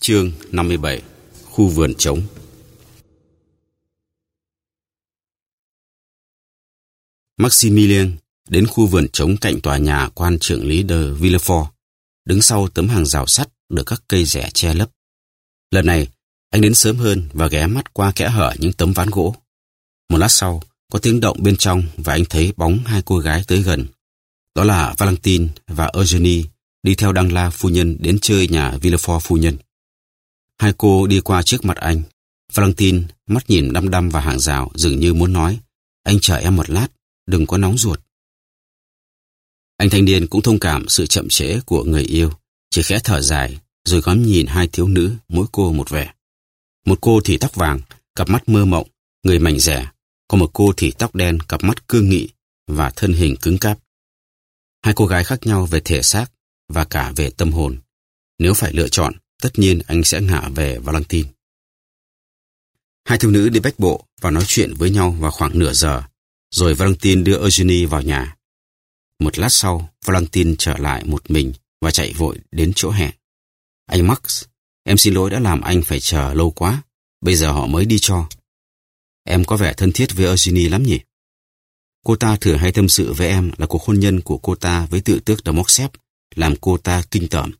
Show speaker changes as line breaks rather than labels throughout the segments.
Chương 57 Khu vườn trống Maximilian đến khu vườn trống cạnh tòa nhà quan trưởng lý de Villefort, đứng sau tấm hàng rào sắt được các cây rẻ che lấp. Lần này, anh đến sớm hơn và ghé mắt qua kẽ hở những tấm ván gỗ. Một lát sau, có tiếng động bên trong và anh thấy bóng hai cô gái tới gần. Đó là Valentine và Eugenie đi theo Đăng La phu nhân đến chơi nhà Villefort phu nhân. Hai cô đi qua trước mặt anh. Valentine mắt nhìn đăm đăm vào hàng rào dường như muốn nói anh chờ em một lát, đừng có nóng ruột. Anh thanh niên cũng thông cảm sự chậm trễ của người yêu, chỉ khẽ thở dài rồi ngắm nhìn hai thiếu nữ mỗi cô một vẻ. Một cô thì tóc vàng, cặp mắt mơ mộng, người mảnh rẻ, còn một cô thì tóc đen, cặp mắt cương nghị và thân hình cứng cáp. Hai cô gái khác nhau về thể xác và cả về tâm hồn. Nếu phải lựa chọn, tất nhiên anh sẽ ngả về Valentine. Hai thiếu nữ đi bách bộ và nói chuyện với nhau vào khoảng nửa giờ, rồi Valentine đưa Eugenie vào nhà. Một lát sau, Valentine trở lại một mình và chạy vội đến chỗ hẹn. Anh Max, em xin lỗi đã làm anh phải chờ lâu quá, bây giờ họ mới đi cho. Em có vẻ thân thiết với Eugenie lắm nhỉ? Cô ta thử hay tâm sự với em là cuộc hôn nhân của cô ta với tự tước Demoxep làm cô ta kinh tởm.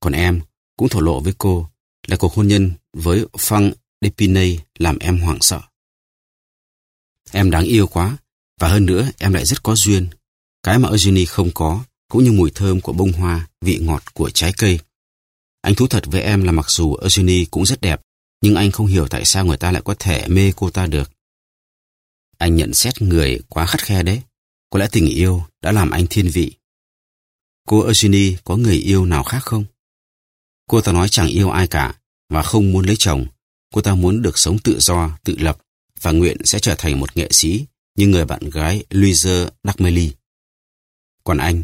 Còn em cũng thổ lộ với cô là cuộc hôn nhân với Phăng Depinay làm em hoảng sợ. Em đáng yêu quá, và hơn nữa em lại rất có duyên. Cái mà Eugenie không có, cũng như mùi thơm của bông hoa, vị ngọt của trái cây. Anh thú thật với em là mặc dù Eugenie cũng rất đẹp, nhưng anh không hiểu tại sao người ta lại có thể mê cô ta được. Anh nhận xét người quá khắt khe đấy. Có lẽ tình yêu đã làm anh thiên vị. Cô Eugenie có người yêu nào khác không? Cô ta nói chẳng yêu ai cả và không muốn lấy chồng. Cô ta muốn được sống tự do, tự lập và nguyện sẽ trở thành một nghệ sĩ như người bạn gái Louise Dacmeli. Còn anh,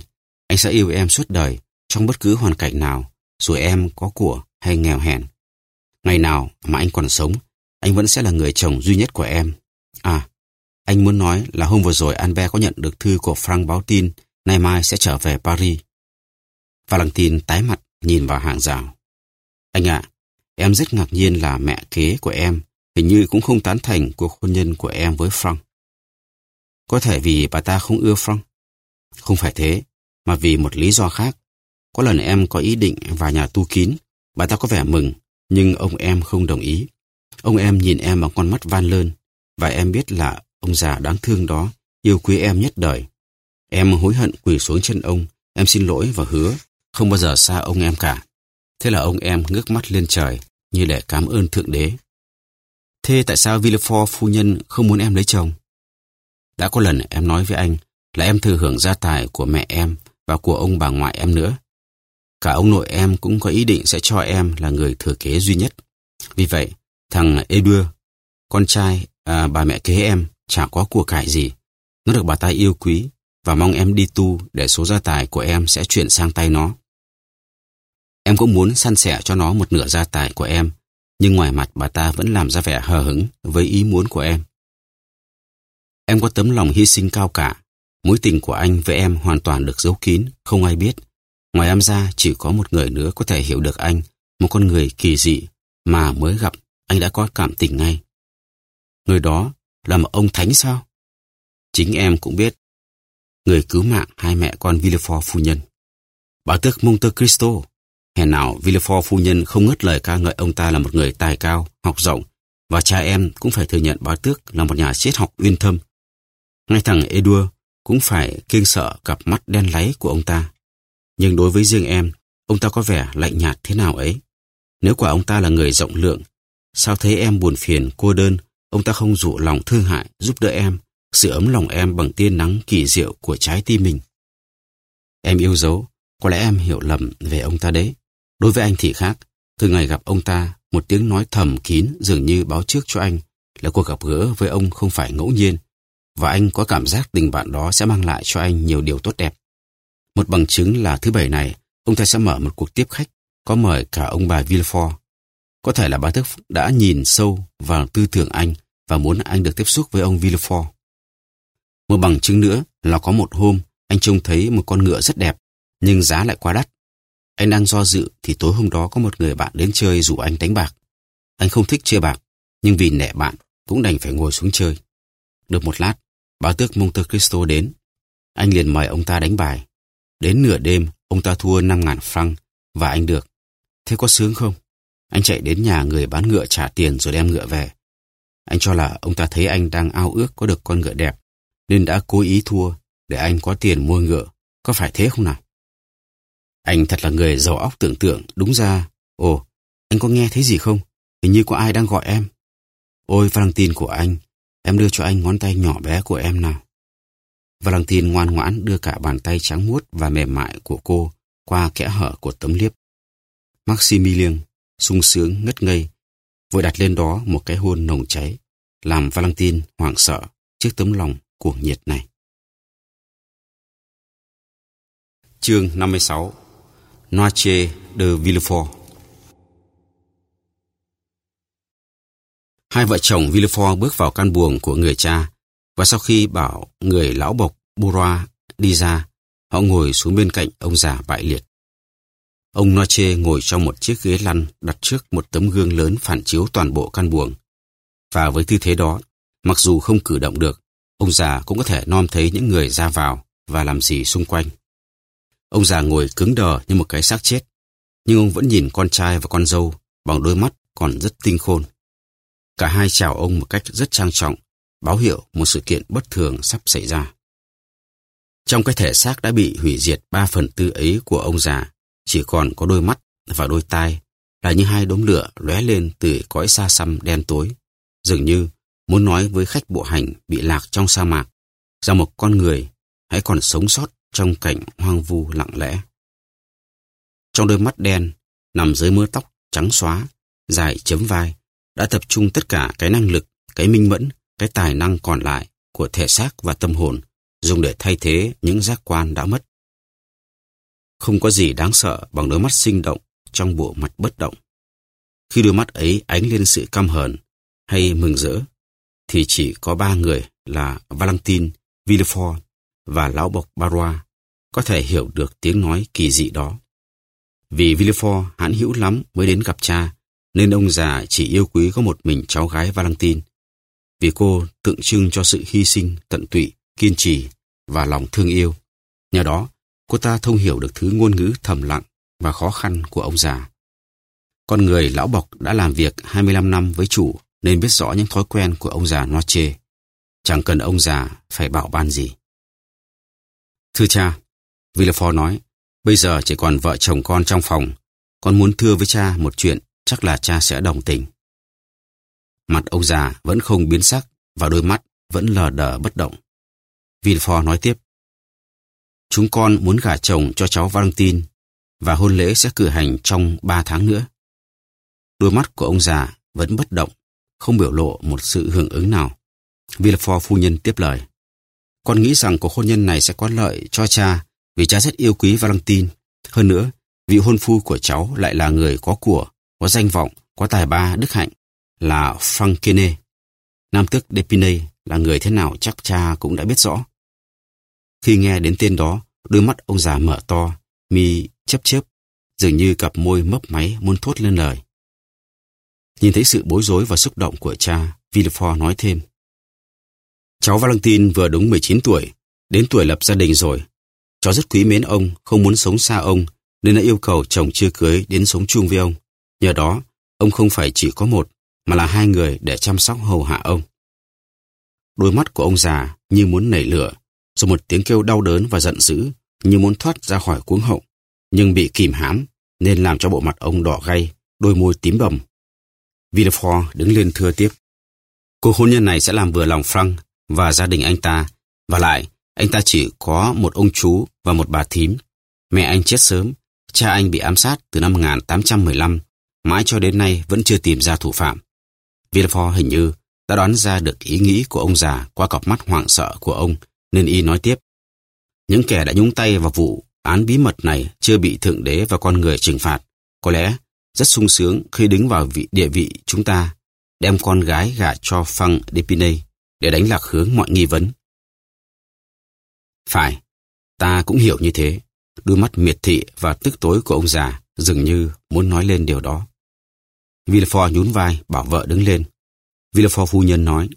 anh sẽ yêu em suốt đời trong bất cứ hoàn cảnh nào, dù em có của hay nghèo hèn. Ngày nào mà anh còn sống, anh vẫn sẽ là người chồng duy nhất của em. À, anh muốn nói là hôm vừa rồi Albert có nhận được thư của Frank báo tin nay mai sẽ trở về Paris. Valentine tái mặt nhìn vào hàng rào. Anh ạ, em rất ngạc nhiên là mẹ kế của em hình như cũng không tán thành cuộc hôn nhân của em với Frank. Có thể vì bà ta không ưa Frank. Không phải thế, mà vì một lý do khác. Có lần em có ý định vào nhà tu kín, bà ta có vẻ mừng, nhưng ông em không đồng ý. Ông em nhìn em bằng con mắt van lơn, và em biết là ông già đáng thương đó yêu quý em nhất đời. Em hối hận quỳ xuống chân ông, em xin lỗi và hứa không bao giờ xa ông em cả. Thế là ông em ngước mắt lên trời như để cảm ơn Thượng Đế. Thế tại sao Villefort phu nhân không muốn em lấy chồng? Đã có lần em nói với anh là em thừa hưởng gia tài của mẹ em và của ông bà ngoại em nữa. Cả ông nội em cũng có ý định sẽ cho em là người thừa kế duy nhất. Vì vậy, thằng Edua, con trai à, bà mẹ kế em, chả có của cải gì. Nó được bà ta yêu quý và mong em đi tu để số gia tài của em sẽ chuyển sang tay nó. Em cũng muốn săn sẻ cho nó một nửa gia tài của em, nhưng ngoài mặt bà ta vẫn làm ra vẻ hờ hững với ý muốn của em. Em có tấm lòng hy sinh cao cả, mối tình của anh với em hoàn toàn được giấu kín, không ai biết. Ngoài em ra chỉ có một người nữa có thể hiểu được anh, một con người kỳ dị mà mới gặp anh đã có cảm tình ngay. Người đó là một ông thánh sao? Chính em cũng biết. Người cứu mạng hai mẹ con Villefort phu nhân. Bà tước Monte Cristo. Hèn nào Villefort phu nhân không ngớt lời ca ngợi ông ta là một người tài cao, học rộng, và cha em cũng phải thừa nhận bá tước là một nhà triết học uyên thâm. Ngay thằng Edua cũng phải kinh sợ cặp mắt đen láy của ông ta. Nhưng đối với riêng em, ông ta có vẻ lạnh nhạt thế nào ấy. Nếu quả ông ta là người rộng lượng, sao thấy em buồn phiền, cô đơn, ông ta không dụ lòng thương hại, giúp đỡ em, sự ấm lòng em bằng tia nắng kỳ diệu của trái tim mình. Em yêu dấu, có lẽ em hiểu lầm về ông ta đấy. Đối với anh thì khác, từ ngày gặp ông ta, một tiếng nói thầm kín dường như báo trước cho anh là cuộc gặp gỡ với ông không phải ngẫu nhiên, và anh có cảm giác tình bạn đó sẽ mang lại cho anh nhiều điều tốt đẹp. Một bằng chứng là thứ bảy này, ông ta sẽ mở một cuộc tiếp khách, có mời cả ông bà Villefort. Có thể là bà Thức đã nhìn sâu vào tư tưởng anh và muốn anh được tiếp xúc với ông Villefort. Một bằng chứng nữa là có một hôm anh trông thấy một con ngựa rất đẹp, nhưng giá lại quá đắt. Anh đang do dự thì tối hôm đó có một người bạn đến chơi rủ anh đánh bạc. Anh không thích chơi bạc, nhưng vì nể bạn cũng đành phải ngồi xuống chơi. Được một lát, bá tước Monte Cristo đến. Anh liền mời ông ta đánh bài. Đến nửa đêm, ông ta thua 5.000 franc và anh được. Thế có sướng không? Anh chạy đến nhà người bán ngựa trả tiền rồi đem ngựa về. Anh cho là ông ta thấy anh đang ao ước có được con ngựa đẹp, nên đã cố ý thua để anh có tiền mua ngựa. Có phải thế không nào? Anh thật là người giàu óc tưởng tượng, đúng ra. Ồ, anh có nghe thấy gì không? Hình như có ai đang gọi em. Ôi, Valentine của anh, em đưa cho anh ngón tay nhỏ bé của em nào. Valentine ngoan ngoãn đưa cả bàn tay trắng muốt và mềm mại của cô qua kẽ hở của tấm liếp. Maximilian, sung sướng, ngất ngây, vội đặt lên đó một cái hôn nồng cháy, làm Valentine hoảng sợ trước tấm lòng cuồng nhiệt này. Chương 56 Noche de Villefort Hai vợ chồng Villefort bước vào căn buồng của người cha và sau khi bảo người lão bộc Bourrois đi ra, họ ngồi xuống bên cạnh ông già bại liệt. Ông Noche ngồi trong một chiếc ghế lăn đặt trước một tấm gương lớn phản chiếu toàn bộ căn buồng. Và với tư thế đó, mặc dù không cử động được, ông già cũng có thể nom thấy những người ra vào và làm gì xung quanh. Ông già ngồi cứng đờ như một cái xác chết, nhưng ông vẫn nhìn con trai và con dâu bằng đôi mắt còn rất tinh khôn. Cả hai chào ông một cách rất trang trọng, báo hiệu một sự kiện bất thường sắp xảy ra. Trong cái thể xác đã bị hủy diệt ba phần tư ấy của ông già, chỉ còn có đôi mắt và đôi tai là như hai đốm lửa lóe lên từ cõi xa xăm đen tối, dường như muốn nói với khách bộ hành bị lạc trong sa mạc rằng một con người hãy còn sống sót trong cảnh hoang vu lặng lẽ. Trong đôi mắt đen, nằm dưới mớ tóc trắng xóa, dài chấm vai, đã tập trung tất cả cái năng lực, cái minh mẫn, cái tài năng còn lại của thể xác và tâm hồn dùng để thay thế những giác quan đã mất. Không có gì đáng sợ bằng đôi mắt sinh động trong bộ mặt bất động. Khi đôi mắt ấy ánh lên sự căm hờn hay mừng rỡ, thì chỉ có ba người là Valentin, Villefort và lão bộc Barua có thể hiểu được tiếng nói kỳ dị đó. Vì Villefort hãn hữu lắm mới đến gặp cha, nên ông già chỉ yêu quý có một mình cháu gái Valentine. Vì cô tượng trưng cho sự hy sinh, tận tụy, kiên trì và lòng thương yêu. Nhờ đó, cô ta thông hiểu được thứ ngôn ngữ thầm lặng và khó khăn của ông già. Con người lão bọc đã làm việc 25 năm với chủ nên biết rõ những thói quen của ông già Noche. Chẳng cần ông già phải bảo ban gì. Thưa cha, Villefort nói, bây giờ chỉ còn vợ chồng con trong phòng. Con muốn thưa với cha một chuyện, chắc là cha sẽ đồng tình. Mặt ông già vẫn không biến sắc và đôi mắt vẫn lờ đờ bất động. Villefort nói tiếp. Chúng con muốn gả chồng cho cháu Valentin và hôn lễ sẽ cử hành trong ba tháng nữa. Đôi mắt của ông già vẫn bất động, không biểu lộ một sự hưởng ứng nào. Villefort phu nhân tiếp lời. Con nghĩ rằng cuộc hôn nhân này sẽ có lợi cho cha vì cha rất yêu quý Valentine. Hơn nữa, vị hôn phu của cháu lại là người có của, có danh vọng, có tài ba, đức hạnh, là Frankene. Nam tước Depinay là người thế nào chắc cha cũng đã biết rõ. Khi nghe đến tên đó, đôi mắt ông già mở to, mi chấp chớp, dường như cặp môi mấp máy muốn thốt lên lời. Nhìn thấy sự bối rối và xúc động của cha, Villefort nói thêm. Cháu valentin vừa đúng 19 tuổi, đến tuổi lập gia đình rồi. Cháu rất quý mến ông, không muốn sống xa ông, nên đã yêu cầu chồng chưa cưới đến sống chung với ông. Nhờ đó, ông không phải chỉ có một, mà là hai người để chăm sóc hầu hạ ông. Đôi mắt của ông già như muốn nảy lửa, rồi một tiếng kêu đau đớn và giận dữ, như muốn thoát ra khỏi cuống họng, nhưng bị kìm hãm, nên làm cho bộ mặt ông đỏ gay, đôi môi tím bầm. Villefort đứng lên thưa tiếp. Cuộc hôn nhân này sẽ làm vừa lòng Frank và gia đình anh ta, và lại, anh ta chỉ có một ông chú và một bà thím. Mẹ anh chết sớm, cha anh bị ám sát từ năm 1815, mãi cho đến nay vẫn chưa tìm ra thủ phạm. Villefort hình như đã đoán ra được ý nghĩ của ông già qua cặp mắt hoảng sợ của ông, nên y nói tiếp. Những kẻ đã nhúng tay vào vụ án bí mật này chưa bị Thượng Đế và con người trừng phạt. Có lẽ rất sung sướng khi đứng vào vị địa vị chúng ta, đem con gái gả cho Phăng depinay để đánh lạc hướng mọi nghi vấn. Phải, ta cũng hiểu như thế. đôi mắt miệt thị và tức tối của ông già dường như muốn nói lên điều đó. Villefort nhún vai bảo vợ đứng lên. Villefort phu nhân nói,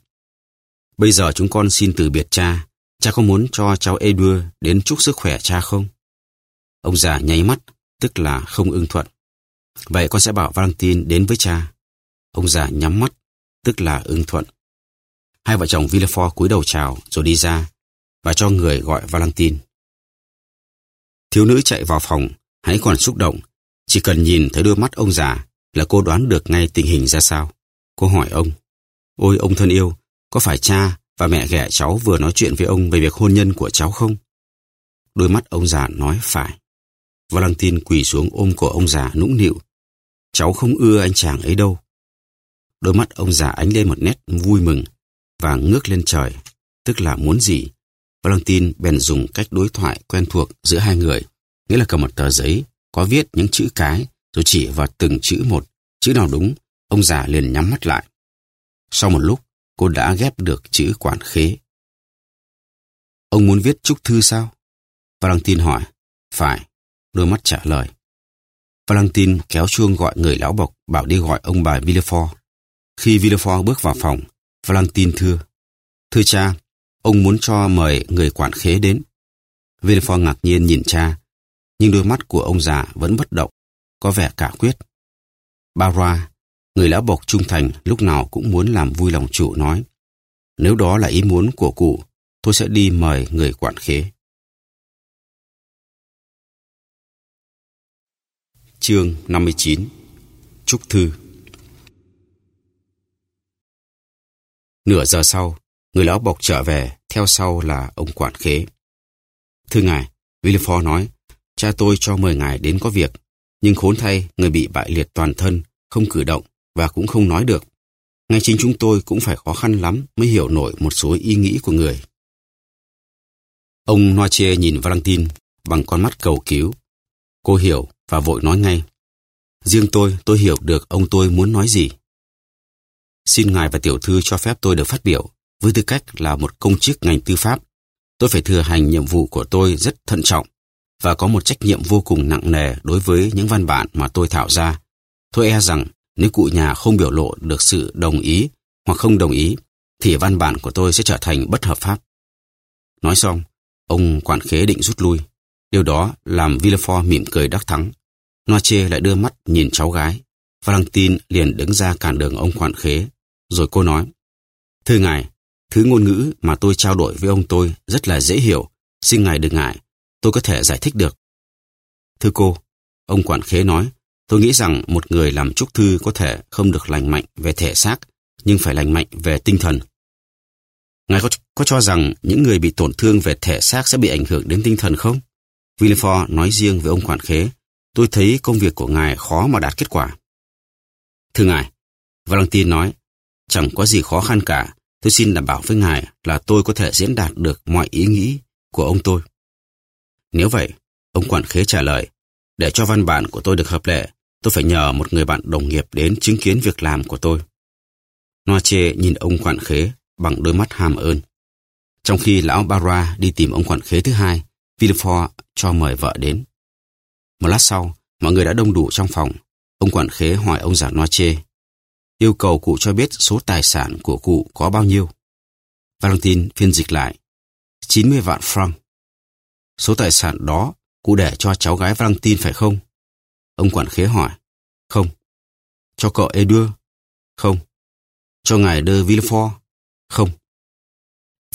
Bây giờ chúng con xin từ biệt cha. Cha có muốn cho cháu Edua đến chúc sức khỏe cha không? Ông già nháy mắt, tức là không ưng thuận. Vậy con sẽ bảo Valentin đến với cha. Ông già nhắm mắt, tức là ưng thuận. Hai vợ chồng Villefort cúi đầu chào rồi đi ra và cho người gọi Valentine. Thiếu nữ chạy vào phòng, hãy còn xúc động. Chỉ cần nhìn thấy đôi mắt ông già là cô đoán được ngay tình hình ra sao. Cô hỏi ông, Ôi ông thân yêu, có phải cha và mẹ ghẻ cháu vừa nói chuyện với ông về việc hôn nhân của cháu không? Đôi mắt ông già nói phải. Valentine quỳ xuống ôm cổ ông già nũng nịu. Cháu không ưa anh chàng ấy đâu. Đôi mắt ông già ánh lên một nét vui mừng và ngước lên trời, tức là muốn gì. Valentine bèn dùng cách đối thoại quen thuộc giữa hai người, nghĩa là cầm một tờ giấy có viết những chữ cái rồi chỉ vào từng chữ một, chữ nào đúng, ông già liền nhắm mắt lại. Sau một lúc, cô đã ghép được chữ quản khế. Ông muốn viết chúc thư sao? Valentine hỏi. Phải, đôi mắt trả lời. Valentine kéo chuông gọi người lão bộc bảo đi gọi ông bà Villefort. Khi Villefort bước vào phòng, Valentin thưa. Thưa cha, ông muốn cho mời người quản khế đến. Villefort ngạc nhiên nhìn cha, nhưng đôi mắt của ông già vẫn bất động, có vẻ cả quyết. Barra, người lão bộc trung thành lúc nào cũng muốn làm vui lòng chủ nói. Nếu đó là ý muốn của cụ, tôi sẽ đi mời người quản khế. Chương 59 chúc Thư Nửa giờ sau, người lão bọc trở về, theo sau là ông quản khế. Thưa ngài, Villefort nói, cha tôi cho mời ngài đến có việc, nhưng khốn thay người bị bại liệt toàn thân, không cử động và cũng không nói được. Ngay chính chúng tôi cũng phải khó khăn lắm mới hiểu nổi một số ý nghĩ của người. Ông Noche nhìn Valentine bằng con mắt cầu cứu. Cô hiểu và vội nói ngay. Riêng tôi, tôi hiểu được ông tôi muốn nói gì. Xin ngài và tiểu thư cho phép tôi được phát biểu với tư cách là một công chức ngành tư pháp. Tôi phải thừa hành nhiệm vụ của tôi rất thận trọng và có một trách nhiệm vô cùng nặng nề đối với những văn bản mà tôi thảo ra. Tôi e rằng nếu cụ nhà không biểu lộ được sự đồng ý hoặc không đồng ý, thì văn bản của tôi sẽ trở thành bất hợp pháp. Nói xong, ông quản khế định rút lui. Điều đó làm Villefort mỉm cười đắc thắng. Noche lại đưa mắt nhìn cháu gái. Valentine liền đứng ra cản đường ông quản khế. Rồi cô nói, Thưa ngài, thứ ngôn ngữ mà tôi trao đổi với ông tôi rất là dễ hiểu. Xin ngài đừng ngại, tôi có thể giải thích được. Thưa cô, ông quản khế nói, tôi nghĩ rằng một người làm trúc thư có thể không được lành mạnh về thể xác, nhưng phải lành mạnh về tinh thần. Ngài có, có cho rằng những người bị tổn thương về thể xác sẽ bị ảnh hưởng đến tinh thần không? Villefort nói riêng với ông quản khế, tôi thấy công việc của ngài khó mà đạt kết quả. Thưa ngài, Valentine nói, chẳng có gì khó khăn cả, tôi xin đảm bảo với ngài là tôi có thể diễn đạt được mọi ý nghĩ của ông tôi. Nếu vậy, ông quản khế trả lời, để cho văn bản của tôi được hợp lệ, tôi phải nhờ một người bạn đồng nghiệp đến chứng kiến việc làm của tôi. noa chê nhìn ông quản khế bằng đôi mắt hàm ơn. Trong khi lão Barra đi tìm ông quản khế thứ hai, Villefort cho mời vợ đến. Một lát sau, mọi người đã đông đủ trong phòng. Ông quản khế hỏi ông già noa chê yêu cầu cụ cho biết số tài sản của cụ có bao nhiêu. Valentine phiên dịch lại, 90 vạn franc. Số tài sản đó cụ để cho cháu gái Valentine phải không? Ông quản khế hỏi, không. Cho cậu Edua? Không. Cho ngài de Villefort? Không.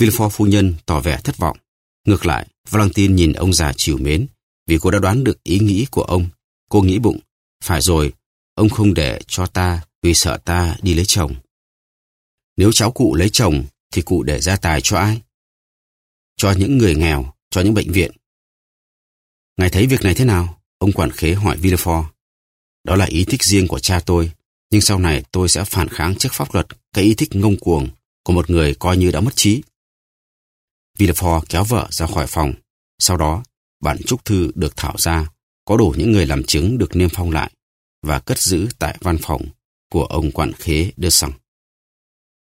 Villefort phu nhân tỏ vẻ thất vọng. Ngược lại, Valentine nhìn ông già chiều mến vì cô đã đoán được ý nghĩ của ông. Cô nghĩ bụng, phải rồi, ông không để cho ta vì sợ ta đi lấy chồng. Nếu cháu cụ lấy chồng thì cụ để gia tài cho ai? Cho những người nghèo, cho những bệnh viện. Ngài thấy việc này thế nào? Ông quản khế hỏi Villefort. Đó là ý thích riêng của cha tôi, nhưng sau này tôi sẽ phản kháng trước pháp luật cái ý thích ngông cuồng của một người coi như đã mất trí. Villefort kéo vợ ra khỏi phòng. Sau đó, bản chúc thư được thảo ra, có đủ những người làm chứng được niêm phong lại và cất giữ tại văn phòng của ông quản khế đưa xong.